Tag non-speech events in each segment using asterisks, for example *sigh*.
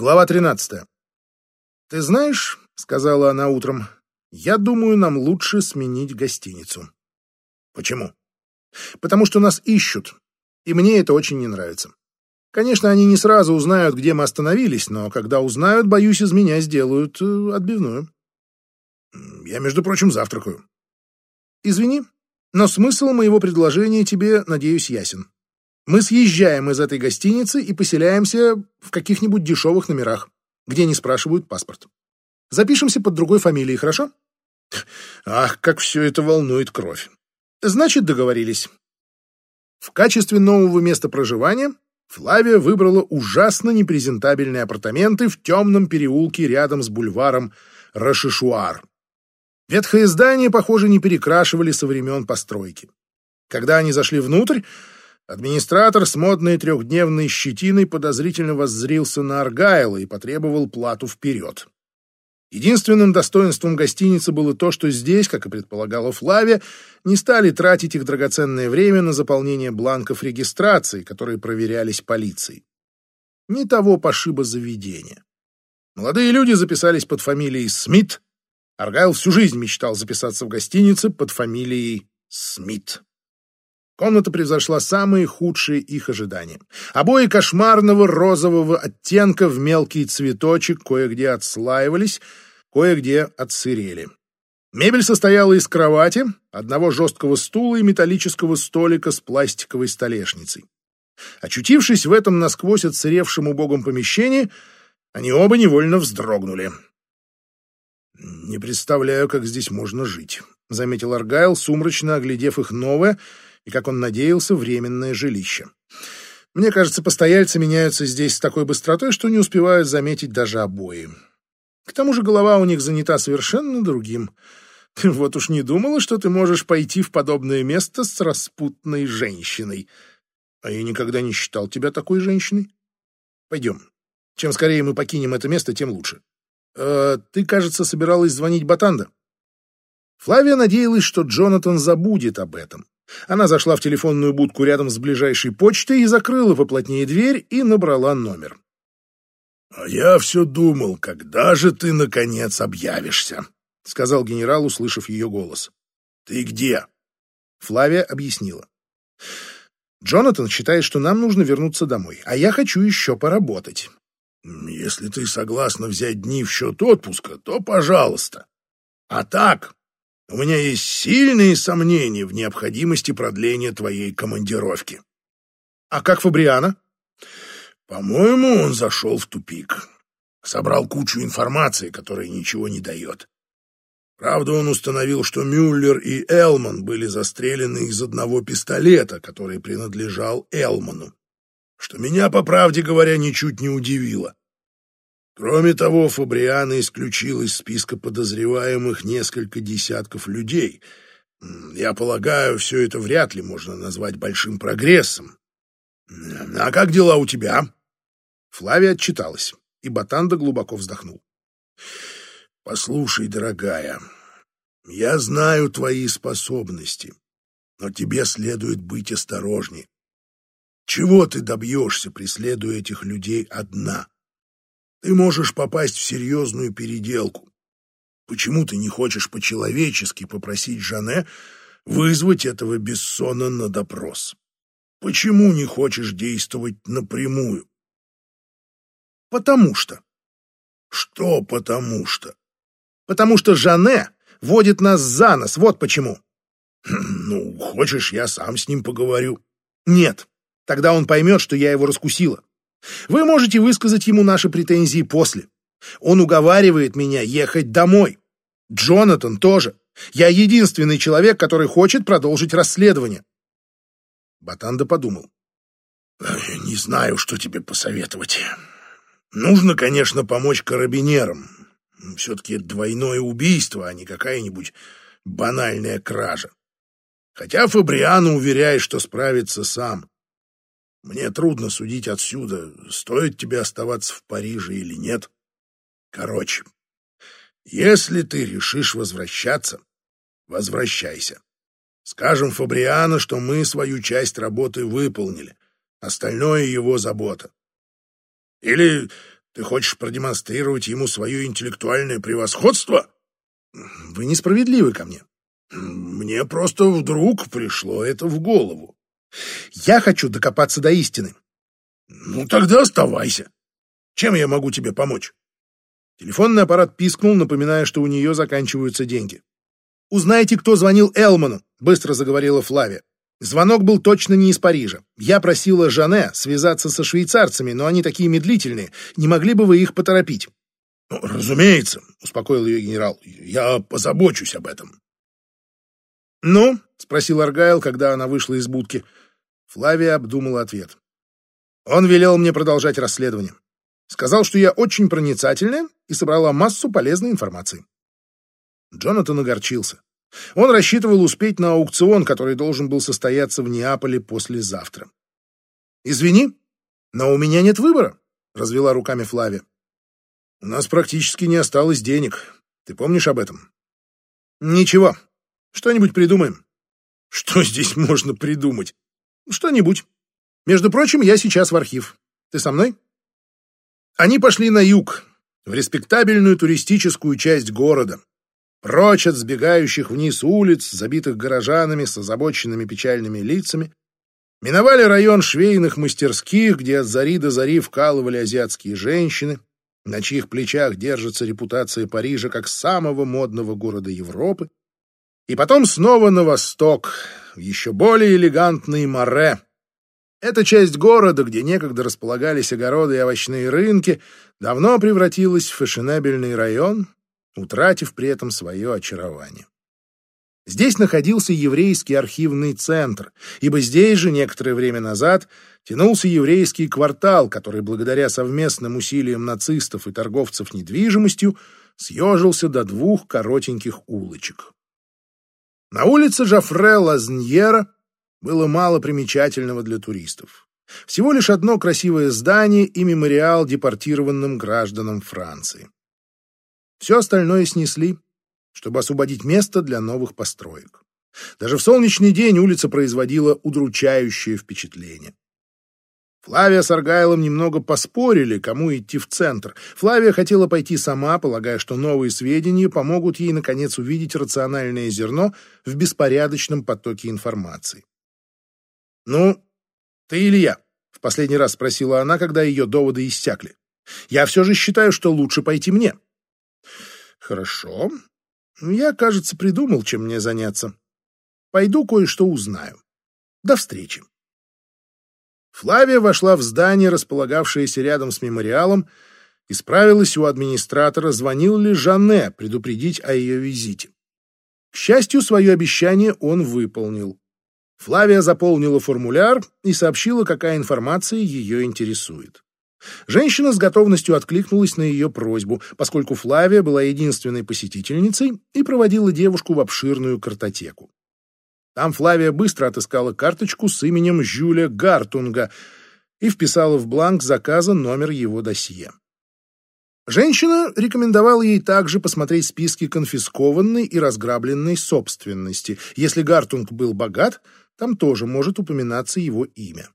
Глава 13. «Ты знаешь, — сказала она утром, — я думаю, нам лучше сменить гостиницу». «Почему?» «Потому что нас ищут, и мне это очень не нравится. Конечно, они не сразу узнают, где мы остановились, но когда узнают, боюсь, из меня сделают э, отбивную». «Я, между прочим, завтракаю». «Извини, но смысл моего предложения тебе, надеюсь, ясен. Мы съезжаем из этой гостиницы и поселяемся в каких-нибудь дешевых номерах, где не спрашивают паспорт. Запишемся под другой фамилией, хорошо? Ах, как все это волнует кровь. Значит, договорились. В качестве нового места проживания Флавия выбрала ужасно непрезентабельные апартаменты в темном переулке рядом с бульваром Рашишуар. Ветхое здание, похоже, не перекрашивали со времен постройки. Когда они зашли внутрь, Администратор с модной трехдневной щетиной подозрительно воззрился на Аргайла и потребовал плату вперед. Единственным достоинством гостиницы было то, что здесь, как и предполагала Флавия, не стали тратить их драгоценное время на заполнение бланков регистрации, которые проверялись полицией. Не того пошиба заведения. Молодые люди записались под фамилией Смит. Аргайл всю жизнь мечтал записаться в гостинице под фамилией Смит. Комната превзошла самые худшие их ожидания. Обои кошмарного розового оттенка в мелкий цветочек кое-где отслаивались, кое-где отсырели. Мебель состояла из кровати, одного жесткого стула и металлического столика с пластиковой столешницей. Очутившись в этом насквозь отсыревшем убогом помещении, они оба невольно вздрогнули. «Не представляю, как здесь можно жить», — заметил Аргайл, сумрачно оглядев их новое — и, как он надеялся, временное жилище. Мне кажется, постояльцы меняются здесь с такой быстротой, что не успевают заметить даже обои. К тому же голова у них занята совершенно другим. Ты *laughs* вот уж не думала, что ты можешь пойти в подобное место с распутной женщиной. А я никогда не считал тебя такой женщиной. Пойдем. Чем скорее мы покинем это место, тем лучше. Э, ты, кажется, собиралась звонить Батанда. Флавия надеялась, что Джонатан забудет об этом. Она зашла в телефонную будку рядом с ближайшей почтой и закрыла поплотнее дверь и набрала номер. «А я все думал, когда же ты, наконец, объявишься?» — сказал генерал, услышав ее голос. «Ты где?» Флавия объяснила. «Джонатан считает, что нам нужно вернуться домой, а я хочу еще поработать». «Если ты согласна взять дни в счет отпуска, то пожалуйста. А так, у меня есть сильные сомнения в необходимости продления твоей командировки. А как Фабриана? По-моему, он зашел в тупик. Собрал кучу информации, которая ничего не дает. Правда, он установил, что Мюллер и Элман были застрелены из одного пистолета, который принадлежал Элману, что меня, по правде говоря, ничуть не удивило. Кроме того, Фабриана исключил из списка подозреваемых несколько десятков людей. Я полагаю, все это вряд ли можно назвать большим прогрессом. А как дела у тебя? Флавия отчиталась, и Батанда глубоко вздохнул. Послушай, дорогая, я знаю твои способности, но тебе следует быть осторожней. Чего ты добьешься, преследуя этих людей одна? Ты можешь попасть в серьезную переделку. Почему ты не хочешь по-человечески попросить Жане вызвать этого Бессона на допрос? Почему не хочешь действовать напрямую? Потому что. Что потому что? Потому что Жане водит нас за нос, вот почему. Ну, хочешь, я сам с ним поговорю? Нет, тогда он поймет, что я его раскусила. Вы можете высказать ему наши претензии после. Он уговаривает меня ехать домой. Джонатан тоже. Я единственный человек, который хочет продолжить расследование. Батанда подумал. Не знаю, что тебе посоветовать. Нужно, конечно, помочь карабинерам. Все-таки двойное убийство, а не какая-нибудь банальная кража. Хотя Фабриано уверяет, что справится сам. Мне трудно судить отсюда, стоит тебе оставаться в Париже или нет. Короче, если ты решишь возвращаться, возвращайся. Скажем Фабриано, что мы свою часть работы выполнили, остальное его забота. Или Ты хочешь продемонстрировать ему свое интеллектуальное превосходство? Вы несправедливы ко мне. Мне просто вдруг пришло это в голову. Я хочу докопаться до истины. Ну, тогда оставайся. Чем я могу тебе помочь? Телефонный аппарат пискнул, напоминая, что у нее заканчиваются деньги. «Узнайте, кто звонил Элману», — быстро заговорила Флавия. Звонок был точно не из Парижа. Я просила Жане связаться со швейцарцами, но они такие медлительные. Не могли бы вы их поторопить? Ну, разумеется, успокоил ее генерал. Я позабочусь об этом. Ну, спросил Аргайл, когда она вышла из будки. Флавия обдумала ответ. Он велел мне продолжать расследование. Сказал, что я очень проницательная и собрала массу полезной информации. Джонатан огорчился. Он рассчитывал успеть на аукцион, который должен был состояться в Неаполе послезавтра. «Извини, но у меня нет выбора», — развела руками Флавия. «У нас практически не осталось денег. Ты помнишь об этом?» «Ничего. Что-нибудь придумаем». «Что здесь можно придумать?» «Что-нибудь. Между прочим, я сейчас в архив. Ты со мной?» Они пошли на юг, в респектабельную туристическую часть города, прочь от сбегающих вниз улиц, забитых горожанами с озабоченными печальными лицами, миновали район швейных мастерских, где от зари до зари вкалывали азиатские женщины, на чьих плечах держится репутация Парижа как самого модного города Европы, и потом снова на восток, в еще более элегантный Море, эта часть города, где некогда располагались огороды и овощные рынки, давно превратилась в фешенебельный район, утратив при этом свое очарование. Здесь находился еврейский архивный центр, ибо здесь же некоторое время назад тянулся еврейский квартал, который благодаря совместным усилиям нацистов и торговцев недвижимостью съежился до двух коротеньких улочек. На улице Жафре Лазньера было мало примечательного для туристов. Всего лишь одно красивое здание и мемориал депортированным гражданам Франции. Все остальное снесли, чтобы освободить место для новых построек. Даже в солнечный день улица производила удручающее впечатление. Флавия с Аргайлом немного поспорили, кому идти в центр. Флавия хотела пойти сама, полагая, что новые сведения помогут ей, наконец, увидеть рациональное зерно в беспорядочном потоке информации. «Ну, ты или я?» — в последний раз спросила она, когда ее доводы иссякли. «Я все же считаю, что лучше пойти мне». «Хорошо. Я, кажется, придумал, чем мне заняться. Пойду кое-что узнаю. До встречи». Флавия вошла в здание, располагавшееся рядом с мемориалом, и справилась у администратора, звонил ли Жанне предупредить о ее визите. К счастью, свое обещание он выполнил. Флавия заполнила формуляр и сообщила, какая информация ее интересует. Женщина с готовностью откликнулась на ее просьбу, поскольку Флавия была единственной посетительницей и проводила девушку в обширную картотеку. Там Флавия быстро отыскала карточку с именем Жюля Гартунга и вписала в бланк заказа номер его досье. Женщина рекомендовала ей также посмотреть списки конфискованной и разграбленной собственности. Если Гартунг был богат, там тоже может упоминаться его имя.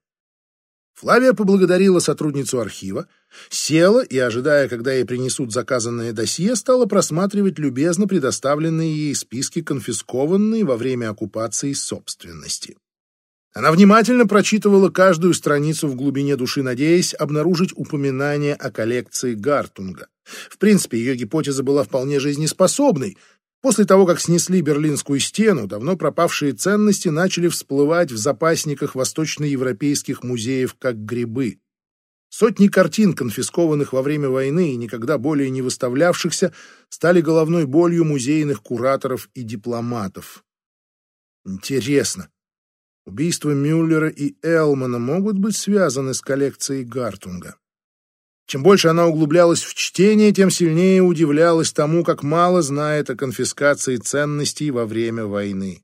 Флавия поблагодарила сотрудницу архива, села и, ожидая, когда ей принесут заказанное досье, стала просматривать любезно предоставленные ей списки конфискованной во время оккупации собственности. Она внимательно прочитывала каждую страницу в глубине души, надеясь обнаружить упоминание о коллекции Гартунга. В принципе, ее гипотеза была вполне жизнеспособной — После того, как снесли Берлинскую стену, давно пропавшие ценности начали всплывать в запасниках восточноевропейских музеев как грибы. Сотни картин, конфискованных во время войны и никогда более не выставлявшихся, стали головной болью музейных кураторов и дипломатов. Интересно, убийства Мюллера и Элмана могут быть связаны с коллекцией Гартунга? Чем больше она углублялась в чтение, тем сильнее удивлялась тому, как мало знает о конфискации ценностей во время войны.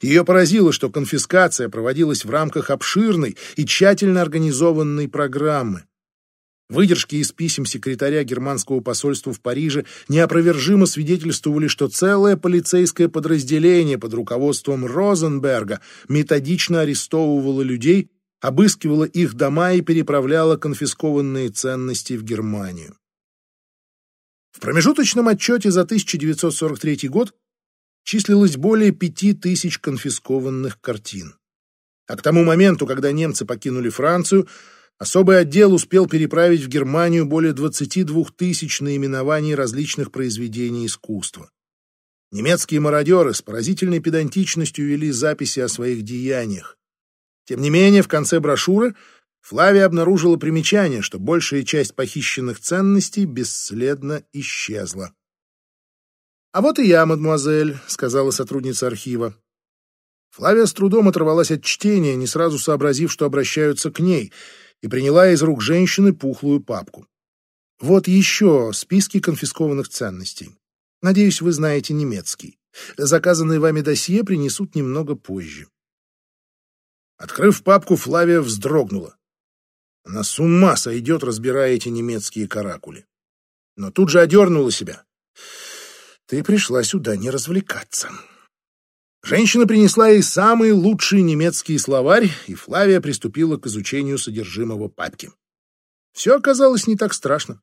Ее поразило, что конфискация проводилась в рамках обширной и тщательно организованной программы. Выдержки из писем секретаря германского посольства в Париже неопровержимо свидетельствовали, что целое полицейское подразделение под руководством Розенберга методично арестовывало людей, обыскивала их дома и переправляла конфискованные ценности в Германию. В промежуточном отчете за 1943 год числилось более пяти тысяч конфискованных картин. А к тому моменту, когда немцы покинули Францию, особый отдел успел переправить в Германию более 22 тысяч наименований различных произведений искусства. Немецкие мародеры с поразительной педантичностью вели записи о своих деяниях. Тем не менее, в конце брошюры Флавия обнаружила примечание, что большая часть похищенных ценностей бесследно исчезла. «А вот и я, мадемуазель», — сказала сотрудница архива. Флавия с трудом оторвалась от чтения, не сразу сообразив, что обращаются к ней, и приняла из рук женщины пухлую папку. «Вот еще списки конфискованных ценностей. Надеюсь, вы знаете немецкий. Заказанные вами досье принесут немного позже». Открыв папку, Флавия вздрогнула. Она с ума сойдет, разбирая эти немецкие каракули. Но тут же одернула себя. Ты пришла сюда не развлекаться. Женщина принесла ей самый лучший немецкий словарь, и Флавия приступила к изучению содержимого папки. Все оказалось не так страшно.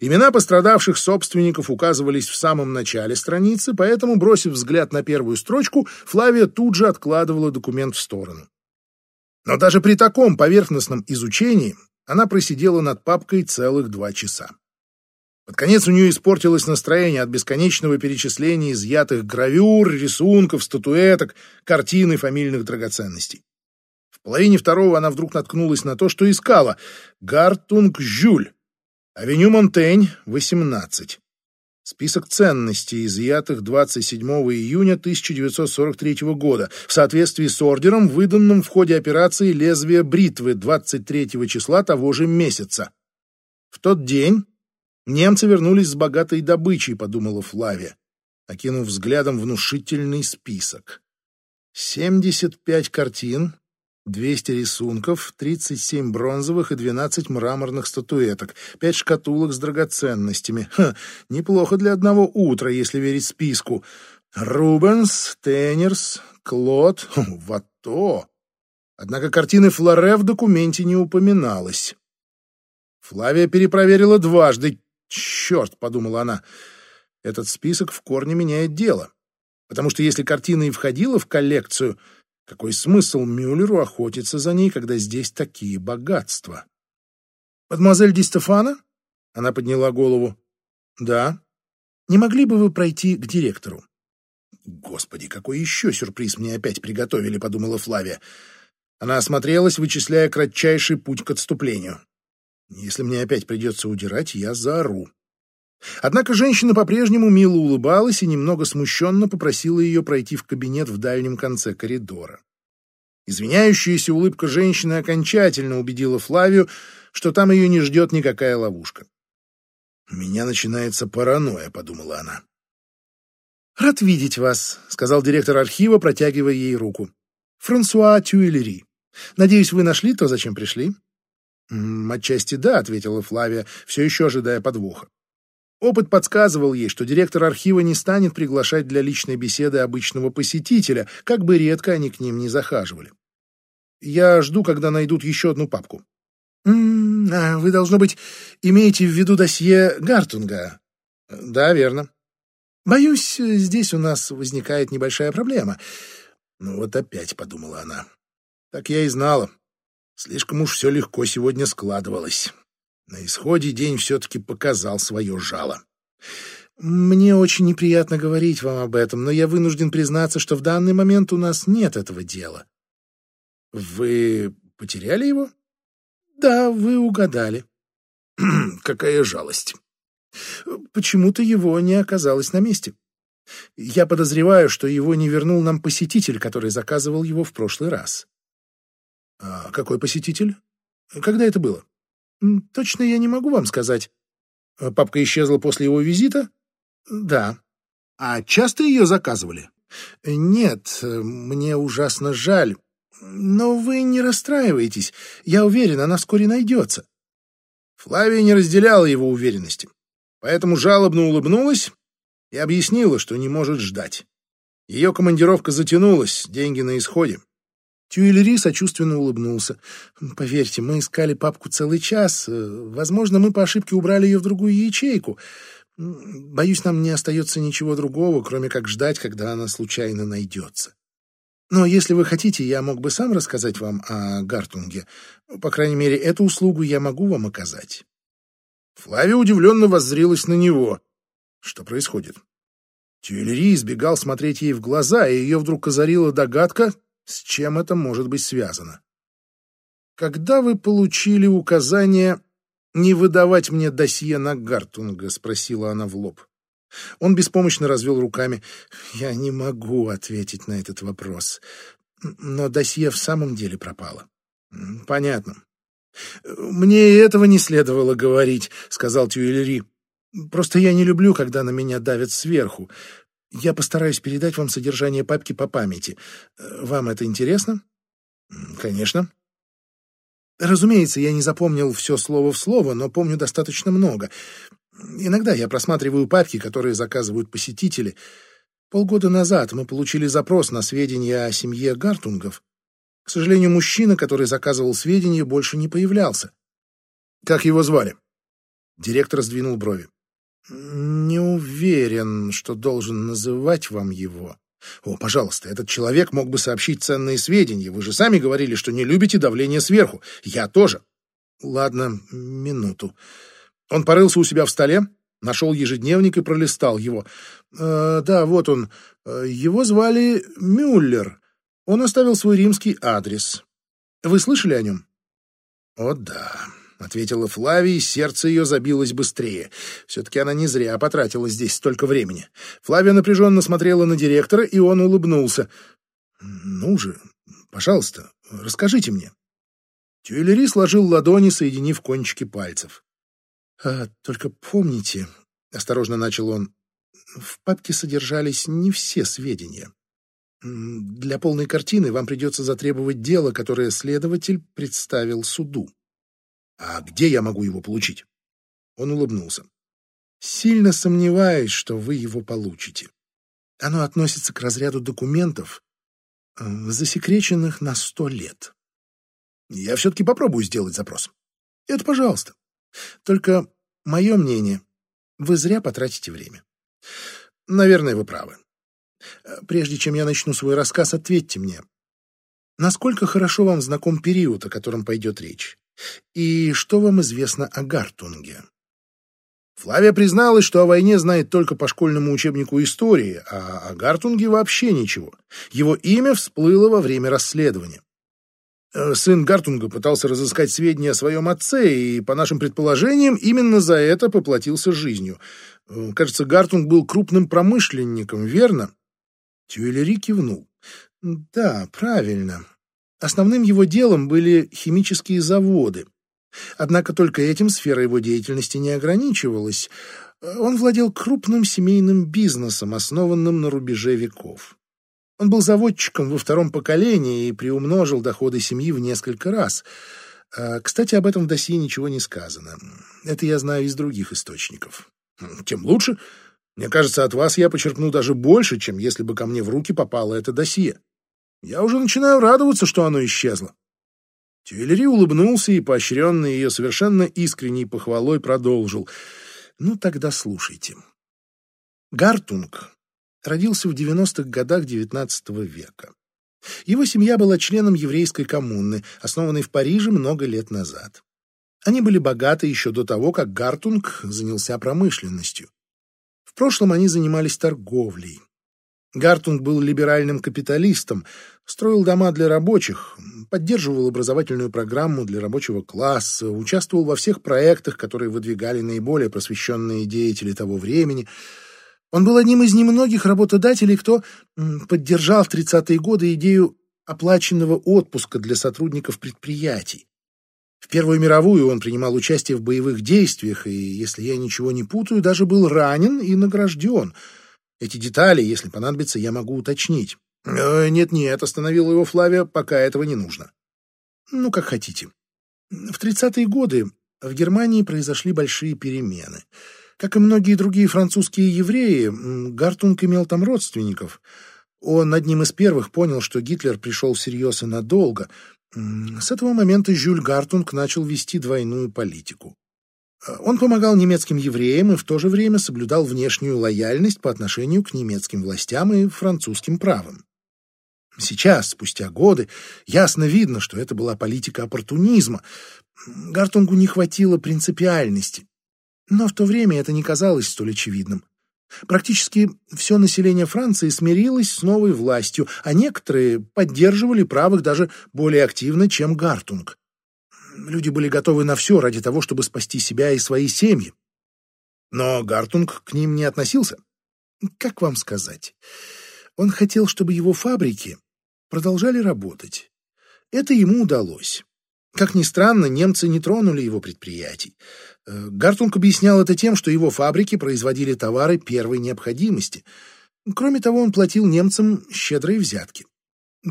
Имена пострадавших собственников указывались в самом начале страницы, поэтому, бросив взгляд на первую строчку, Флавия тут же откладывала документ в сторону. Но даже при таком поверхностном изучении она просидела над папкой целых два часа. Под конец у нее испортилось настроение от бесконечного перечисления изъятых гравюр, рисунков, статуэток, картин и фамильных драгоценностей. В половине второго она вдруг наткнулась на то, что искала — Гартунг Жюль, авеню Монтень, 18. Список ценностей, изъятых 27 июня 1943 года в соответствии с ордером, выданным в ходе операции «Лезвие бритвы» 23 числа того же месяца. В тот день немцы вернулись с богатой добычей, подумала Флавия, окинув взглядом внушительный список. 75 картин, 200 рисунков, 37 бронзовых и 12 мраморных статуэток, 5 шкатулок с драгоценностями. Ха, неплохо для одного утра, если верить списку. Рубенс, Теннерс, Клод, Вато. Однако картины Флоре в документе не упоминалось. Флавия перепроверила дважды. «Черт!» — подумала она. «Этот список в корне меняет дело. Потому что если картина и входила в коллекцию, какой смысл Мюллеру охотиться за ней, когда здесь такие богатства? «Мадемуазель Ди Стефана?» Она подняла голову. «Да. Не могли бы вы пройти к директору?» «Господи, какой еще сюрприз мне опять приготовили», — подумала Флавия. Она осмотрелась, вычисляя кратчайший путь к отступлению. «Если мне опять придется удирать, я заору». Однако женщина по-прежнему мило улыбалась и немного смущенно попросила ее пройти в кабинет в дальнем конце коридора. Извиняющаяся улыбка женщины окончательно убедила Флавию, что там ее не ждет никакая ловушка. «У меня начинается паранойя», — подумала она. «Рад видеть вас», — сказал директор архива, протягивая ей руку. «Франсуа Тюэлери. Надеюсь, вы нашли то, зачем пришли?» «Отчасти да», — ответила Флавия, все еще ожидая подвоха. Опыт подсказывал ей, что директор архива не станет приглашать для личной беседы обычного посетителя, как бы редко они к ним не захаживали. Я жду, когда найдут еще одну папку. «М -м, а вы, должно быть, имеете в виду досье Гартунга?» «Да, верно». «Боюсь, здесь у нас возникает небольшая проблема». «Ну вот опять», — подумала она. «Так я и знала. Слишком уж все легко сегодня складывалось». На исходе день все-таки показал свое жало. «Мне очень неприятно говорить вам об этом, но я вынужден признаться, что в данный момент у нас нет этого дела». «Вы потеряли его?» «Да, вы угадали». «Какая жалость». «Почему-то его не оказалось на месте. Я подозреваю, что его не вернул нам посетитель, который заказывал его в прошлый раз». «А какой посетитель? Когда это было?» Точно я не могу вам сказать. Э, папка исчезла после его визита? Да. А часто ее заказывали? Нет, мне ужасно жаль. Но вы не расстраивайтесь. Я уверен, она вскоре найдется. Флавия не разделяла его уверенности, поэтому жалобно улыбнулась и объяснила, что не может ждать. Ее командировка затянулась, деньги на исходе. Тюэлери сочувственно улыбнулся. «Поверьте, мы искали папку целый час. Возможно, мы по ошибке убрали ее в другую ячейку. Боюсь, нам не остается ничего другого, кроме как ждать, когда она случайно найдется. Но если вы хотите, я мог бы сам рассказать вам о Гартунге. По крайней мере, эту услугу я могу вам оказать». Флавия удивленно воззрилась на него. Что происходит? Тюэлери избегал смотреть ей в глаза, и ее вдруг озарила догадка, с чем это может быть связано. «Когда вы получили указание не выдавать мне досье на Гартунга?» — спросила она в лоб. Он беспомощно развел руками. «Я не могу ответить на этот вопрос. Но досье в самом деле пропало». «Понятно. Мне этого не следовало говорить», — сказал Тюэлери. «Просто я не люблю, когда на меня давят сверху. Я постараюсь передать вам содержание папки по памяти. Вам это интересно? Конечно. Разумеется, я не запомнил все слово в слово, но помню достаточно много. Иногда я просматриваю папки, которые заказывают посетители. Полгода назад мы получили запрос на сведения о семье Гартунгов. К сожалению, мужчина, который заказывал сведения, больше не появлялся. Как его звали? Директор сдвинул брови. Не уверен, что должен называть вам его. О, пожалуйста, этот человек мог бы сообщить ценные сведения. Вы же сами говорили, что не любите давление сверху. Я тоже. Ладно, минуту. Он порылся у себя в столе, нашел ежедневник и пролистал его. Э, да, вот он. Э, его звали Мюллер. Он оставил свой римский адрес. Вы слышали о нем? О, да. — ответила Флавия, и сердце ее забилось быстрее. Все-таки она не зря потратила здесь столько времени. Флавия напряженно смотрела на директора, и он улыбнулся. «Ну же, пожалуйста, расскажите мне». Тюэлери сложил ладони, соединив кончики пальцев. «А, «Только помните», — осторожно начал он, — «в папке содержались не все сведения. Для полной картины вам придется затребовать дело, которое следователь представил суду. А где я могу его получить? Он улыбнулся. Сильно сомневаюсь, что вы его получите. Оно относится к разряду документов, э, засекреченных на сто лет. Я все-таки попробую сделать запрос. Это пожалуйста. Только мое мнение, вы зря потратите время. Наверное, вы правы. Э, прежде чем я начну свой рассказ, ответьте мне, насколько хорошо вам знаком период, о котором пойдет речь? И что вам известно о Гартунге? Флавия призналась, что о войне знает только по школьному учебнику истории, а о Гартунге вообще ничего. Его имя всплыло во время расследования. Э, сын Гартунга пытался разыскать сведения о своем отце, и, по нашим предположениям, именно за это поплатился жизнью. Э, кажется, Гартунг был крупным промышленником, верно? Тюэлери кивнул. «Да, правильно. Основным его делом были химические заводы. Однако только этим сфера его деятельности не ограничивалась. Он владел крупным семейным бизнесом, основанным на рубеже веков. Он был заводчиком во втором поколении и приумножил доходы семьи в несколько раз. А, кстати, об этом в досье ничего не сказано. Это я знаю из других источников. Тем лучше. Мне кажется, от вас я почерпну даже больше, чем если бы ко мне в руки попало это досье. Я уже начинаю радоваться, что оно исчезло. Тюэлери улыбнулся и, поощренный ее совершенно искренней похвалой, продолжил. Ну, тогда слушайте. Гартунг родился в 90-х годах XIX века. Его семья была членом еврейской коммуны, основанной в Париже много лет назад. Они были богаты еще до того, как Гартунг занялся промышленностью. В прошлом они занимались торговлей. Гартунг был либеральным капиталистом, строил дома для рабочих, поддерживал образовательную программу для рабочего класса, участвовал во всех проектах, которые выдвигали наиболее просвещенные деятели того времени. Он был одним из немногих работодателей, кто поддержал в 30-е годы идею оплаченного отпуска для сотрудников предприятий. В Первую мировую он принимал участие в боевых действиях и, если я ничего не путаю, даже был ранен и награжден – эти детали, если понадобится, я могу уточнить. «Э, «Нет-нет», — остановила его Флавия, — «пока этого не нужно». «Ну, как хотите». В 30-е годы в Германии произошли большие перемены. Как и многие другие французские евреи, Гартунг имел там родственников. Он одним из первых понял, что Гитлер пришел всерьез и надолго. С этого момента Жюль Гартунг начал вести двойную политику. Он помогал немецким евреям и в то же время соблюдал внешнюю лояльность по отношению к немецким властям и французским правам. Сейчас, спустя годы, ясно видно, что это была политика оппортунизма. Гартунгу не хватило принципиальности. Но в то время это не казалось столь очевидным. Практически все население Франции смирилось с новой властью, а некоторые поддерживали правых даже более активно, чем Гартунг. Люди были готовы на все ради того, чтобы спасти себя и свои семьи. Но Гартунг к ним не относился. Как вам сказать? Он хотел, чтобы его фабрики продолжали работать. Это ему удалось. Как ни странно, немцы не тронули его предприятий. Э, Гартунг объяснял это тем, что его фабрики производили товары первой необходимости. Кроме того, он платил немцам щедрые взятки.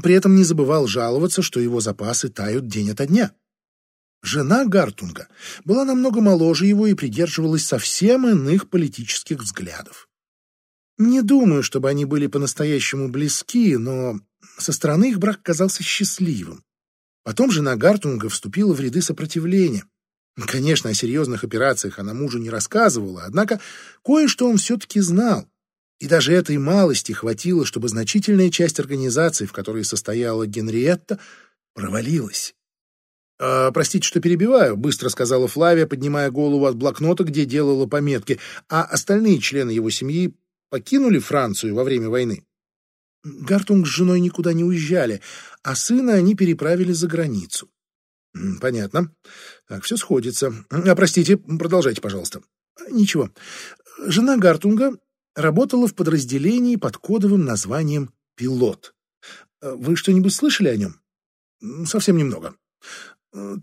При этом не забывал жаловаться, что его запасы тают день ото дня. Жена Гартунга была намного моложе его и придерживалась совсем иных политических взглядов. Не думаю, чтобы они были по-настоящему близки, но со стороны их брак казался счастливым. Потом жена Гартунга вступила в ряды сопротивления. Конечно, о серьезных операциях она мужу не рассказывала, однако кое-что он все-таки знал. И даже этой малости хватило, чтобы значительная часть организации, в которой состояла Генриетта, провалилась. «А, «Простите, что перебиваю», — быстро сказала Флавия, поднимая голову от блокнота, где делала пометки. «А остальные члены его семьи покинули Францию во время войны?» Гартунг с женой никуда не уезжали, а сына они переправили за границу. Понятно. Так, все сходится. А, простите, продолжайте, пожалуйста. Ничего. Жена Гартунга работала в подразделении под кодовым названием «Пилот». Вы что-нибудь слышали о нем? Совсем немного.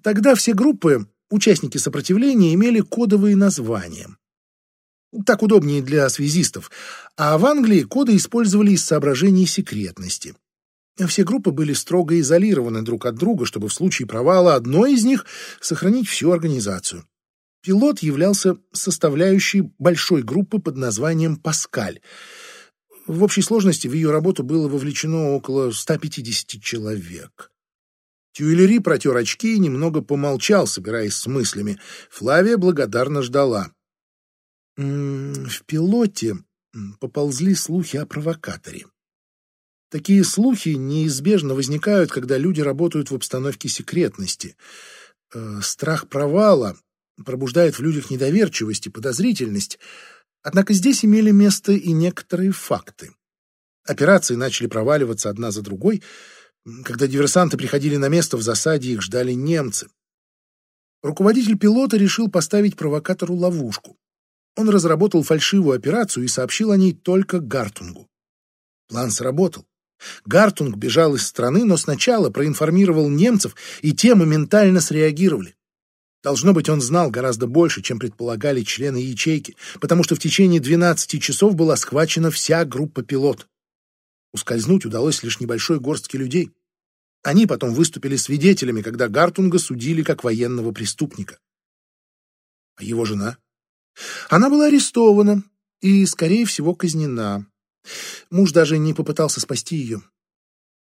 Тогда все группы, участники сопротивления, имели кодовые названия. Так удобнее для связистов. А в Англии коды использовали из соображений секретности. Все группы были строго изолированы друг от друга, чтобы в случае провала одной из них сохранить всю организацию. Пилот являлся составляющей большой группы под названием «Паскаль». В общей сложности в ее работу было вовлечено около 150 человек. Тюильри протер очки и немного помолчал, собираясь с мыслями. Флавия благодарно ждала. В пилоте поползли слухи о провокаторе. Такие слухи неизбежно возникают, когда люди работают в обстановке секретности. Э, страх провала пробуждает в людях недоверчивость и подозрительность. Однако здесь имели место и некоторые факты. Операции начали проваливаться одна за другой. Когда диверсанты приходили на место, в засаде их ждали немцы. Руководитель пилота решил поставить провокатору ловушку. Он разработал фальшивую операцию и сообщил о ней только Гартунгу. План сработал. Гартунг бежал из страны, но сначала проинформировал немцев, и те моментально среагировали. Должно быть, он знал гораздо больше, чем предполагали члены ячейки, потому что в течение 12 часов была схвачена вся группа пилот. Ускользнуть удалось лишь небольшой горстке людей. Они потом выступили свидетелями, когда Гартунга судили как военного преступника. А его жена? Она была арестована и, скорее всего, казнена. Муж даже не попытался спасти ее.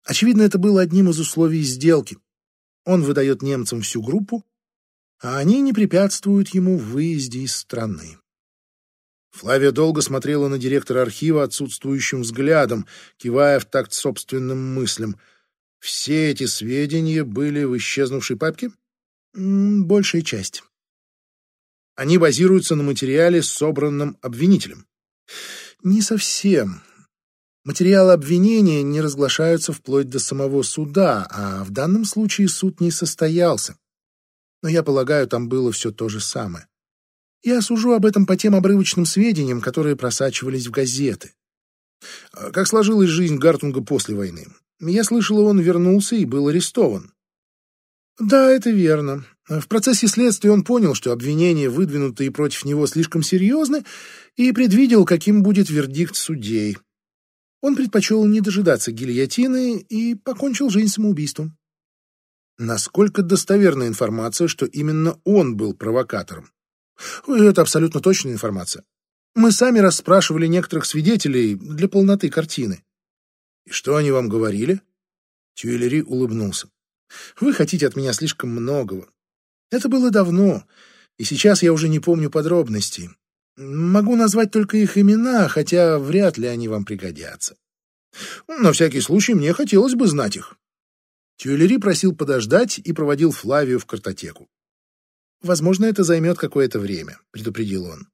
Очевидно, это было одним из условий сделки. Он выдает немцам всю группу, а они не препятствуют ему в выезде из страны. Флавия долго смотрела на директора архива отсутствующим взглядом, кивая в такт собственным мыслям. Все эти сведения были в исчезнувшей папке? Большая часть. Они базируются на материале, собранном обвинителем. Не совсем. Материалы обвинения не разглашаются вплоть до самого суда, а в данном случае суд не состоялся. Но я полагаю, там было все то же самое. Я сужу об этом по тем обрывочным сведениям, которые просачивались в газеты. А как сложилась жизнь Гартунга после войны? Я слышал, он вернулся и был арестован. Да, это верно. В процессе следствия он понял, что обвинения, выдвинутые против него, слишком серьезны, и предвидел, каким будет вердикт судей. Он предпочел не дожидаться гильотины и покончил жизнь самоубийством. Насколько достоверна информация, что именно он был провокатором? Это абсолютно точная информация. Мы сами расспрашивали некоторых свидетелей для полноты картины. И что они вам говорили? Тюэлери улыбнулся. Вы хотите от меня слишком многого. Это было давно, и сейчас я уже не помню подробностей. Могу назвать только их имена, хотя вряд ли они вам пригодятся. На всякий случай мне хотелось бы знать их. Тюэлери просил подождать и проводил Флавию в картотеку. «Возможно, это займет какое-то время», — предупредил он.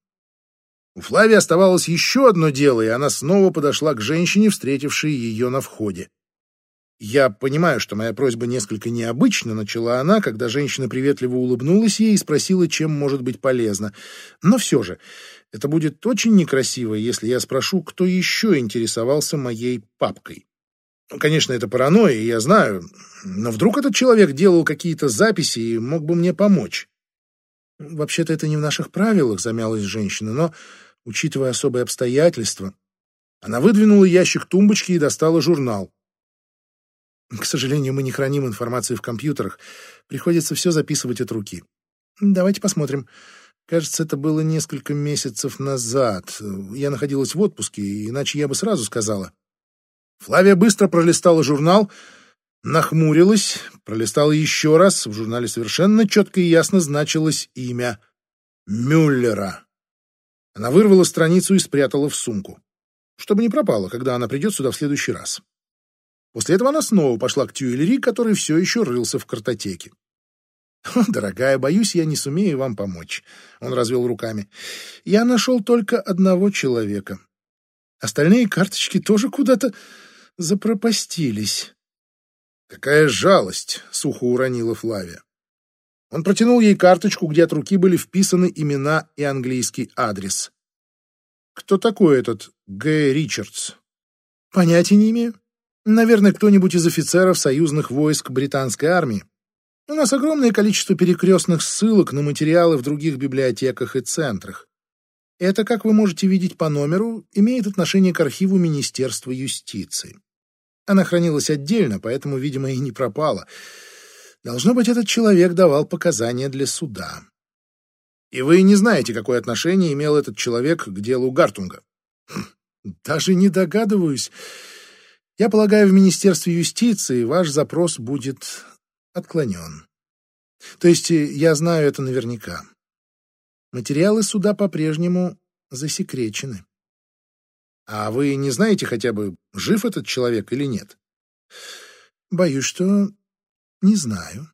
У Флавии оставалось еще одно дело, и она снова подошла к женщине, встретившей ее на входе. «Я понимаю, что моя просьба несколько необычна», — начала она, когда женщина приветливо улыбнулась ей и спросила, чем может быть полезно. «Но все же, это будет очень некрасиво, если я спрошу, кто еще интересовался моей папкой. Ну, конечно, это паранойя, я знаю, но вдруг этот человек делал какие-то записи и мог бы мне помочь». «Вообще-то это не в наших правилах», — замялась женщина, «но, учитывая особые обстоятельства...» Она выдвинула ящик тумбочки и достала журнал. К сожалению, мы не храним информацию в компьютерах. Приходится все записывать от руки. Давайте посмотрим. Кажется, это было несколько месяцев назад. Я находилась в отпуске, иначе я бы сразу сказала. Флавия быстро пролистала журнал, нахмурилась, пролистала еще раз. В журнале совершенно четко и ясно значилось имя Мюллера. Она вырвала страницу и спрятала в сумку, чтобы не пропало, когда она придет сюда в следующий раз. После этого она снова пошла к Тюэлери, который все еще рылся в картотеке. «Дорогая, боюсь, я не сумею вам помочь», — он развел руками. «Я нашел только одного человека. Остальные карточки тоже куда-то запропастились». «Какая жалость!» — сухо уронила Флавия. Он протянул ей карточку, где от руки были вписаны имена и английский адрес. «Кто такой этот Г. Ричардс?» «Понятия не имею. Наверное, кто-нибудь из офицеров союзных войск британской армии. У нас огромное количество перекрестных ссылок на материалы в других библиотеках и центрах. Это, как вы можете видеть по номеру, имеет отношение к архиву Министерства юстиции. Она хранилась отдельно, поэтому, видимо, и не пропала. Должно быть, этот человек давал показания для суда. И вы не знаете, какое отношение имел этот человек к делу Гартунга? Хм, даже не догадываюсь. Я полагаю, в Министерстве юстиции ваш запрос будет отклонен. То есть я знаю это наверняка. Материалы суда по-прежнему засекречены. А вы не знаете хотя бы, жив этот человек или нет? Боюсь, что не знаю.